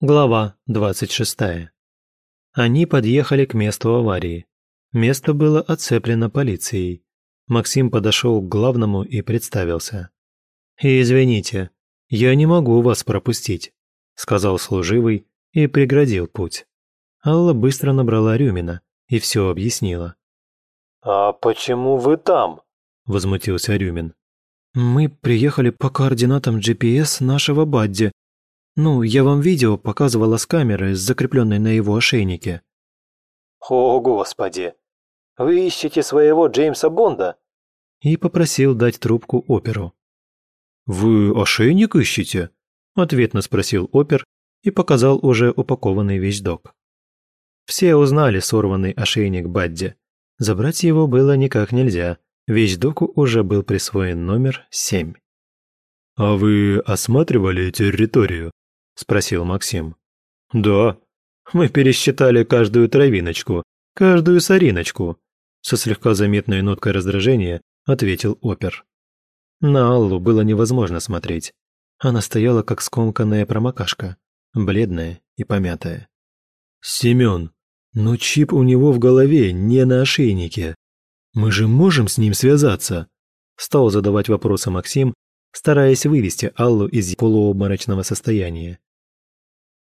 Глава 26. Они подъехали к месту аварии. Место было оцеплено полицией. Максим подошел к главному и представился. «Извините, я не могу вас пропустить», – сказал служивый и преградил путь. Алла быстро набрала Рюмина и все объяснила. «А почему вы там?» – возмутился Рюмин. «Мы приехали по координатам GPS нашего Бадди», ну, я вам видео показывала с камеры, закрепленной на его ошейнике. О, Господи! Вы ищете своего Джеймса Бонда? И попросил дать трубку оперу. Вы ошейник ищете? Ответно спросил опер и показал уже упакованный вещдок. Все узнали сорванный ошейник Бадди. Забрать его было никак нельзя. Вещдоку уже был присвоен номер семь. «А вы осматривали территорию?» – спросил Максим. «Да. Мы пересчитали каждую травиночку, каждую сориночку», – со слегка заметной ноткой раздражения ответил опер. На Аллу было невозможно смотреть. Она стояла как скомканная промокашка, бледная и помятая. «Семен, но чип у него в голове, не на ошейнике. Мы же можем с ним связаться?» Стал задавать вопросы Максим, стараясь вывести Аллу из полуобморочного состояния.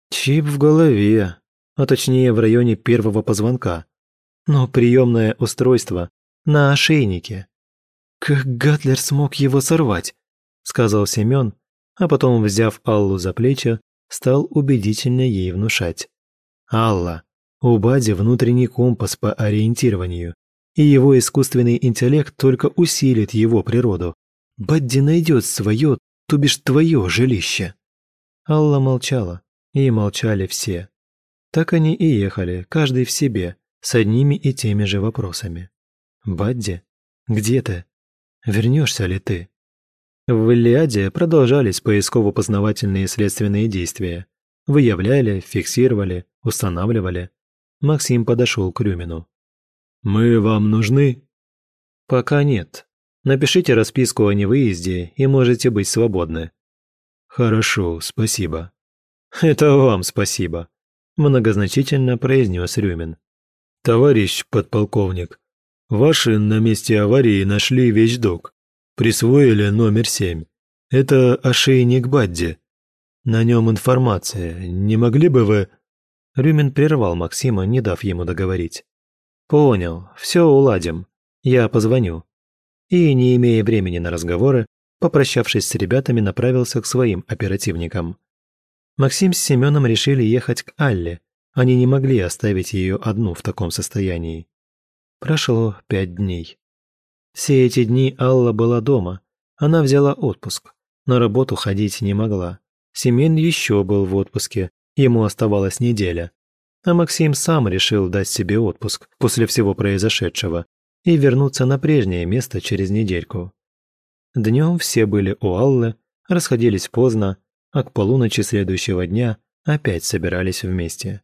Чип в голове, а точнее в районе первого позвонка. Но приемное устройство на ошейнике. «Как Гатлер смог его сорвать?» – сказал Семен, а потом, взяв Аллу за плечи, стал убедительно ей внушать. «Алла, у Бади внутренний компас по ориентированию, и его искусственный интеллект только усилит его природу. Бадди найдет свое, то бишь твое жилище». Алла молчала. И молчали все. Так они и ехали, каждый в себе, с одними и теми же вопросами. «Бадди, где ты? Вернешься ли ты?» В Илиаде продолжались поисково-познавательные следственные действия. Выявляли, фиксировали, устанавливали. Максим подошел к Рюмину. «Мы вам нужны?» «Пока нет. Напишите расписку о невыезде и можете быть свободны». «Хорошо, спасибо». «Это вам спасибо», – многозначительно произнес Рюмин. «Товарищ подполковник, ваши на месте аварии нашли вещдок, присвоили номер семь. Это ошейник Бадди. На нем информация. Не могли бы вы...» Рюмин прервал Максима, не дав ему договорить. «Понял, все уладим. Я позвоню». И, не имея времени на разговоры, попрощавшись с ребятами, направился к своим оперативникам. Максим с Семеном решили ехать к Алле. Они не могли оставить ее одну в таком состоянии. Прошло пять дней. Все эти дни Алла была дома. Она взяла отпуск. На работу ходить не могла. Семен еще был в отпуске. Ему оставалась неделя. А Максим сам решил дать себе отпуск после всего произошедшего и вернуться на прежнее место через недельку. Днем все были у Аллы, расходились поздно, а к полуночи следующего дня опять собирались вместе.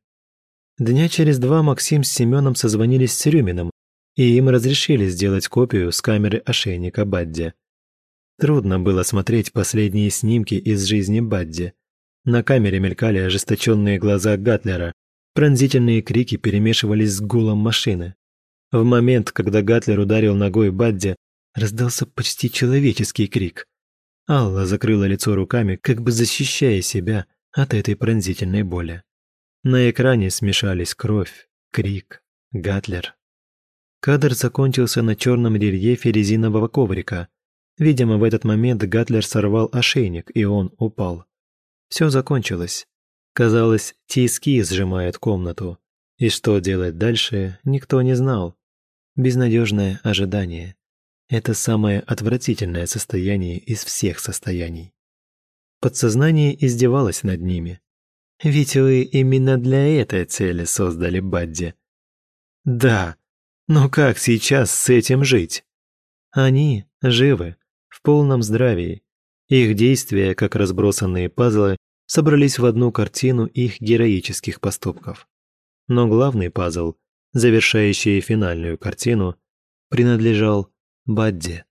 Дня через два Максим с Семеном созвонились с Рюминым, и им разрешили сделать копию с камеры ошейника Бадди. Трудно было смотреть последние снимки из жизни Бадди. На камере мелькали ожесточенные глаза Гатлера, пронзительные крики перемешивались с гулом машины. В момент, когда Гатлер ударил ногой Бадди, раздался почти человеческий крик. Алла закрыла лицо руками, как бы защищая себя от этой пронзительной боли. На экране смешались кровь, крик, Гатлер. Кадр закончился на черном рельефе резинового коврика. Видимо, в этот момент Гатлер сорвал ошейник, и он упал. Все закончилось. Казалось, тиски сжимают комнату. И что делать дальше, никто не знал. Безнадежное ожидание. Это самое отвратительное состояние из всех состояний. Подсознание издевалось над ними. Ведь вы именно для этой цели создали Бадди. Да, но как сейчас с этим жить? Они живы, в полном здравии. Их действия, как разбросанные пазлы, собрались в одну картину их героических поступков. Но главный пазл, завершающий финальную картину, принадлежал Бадди.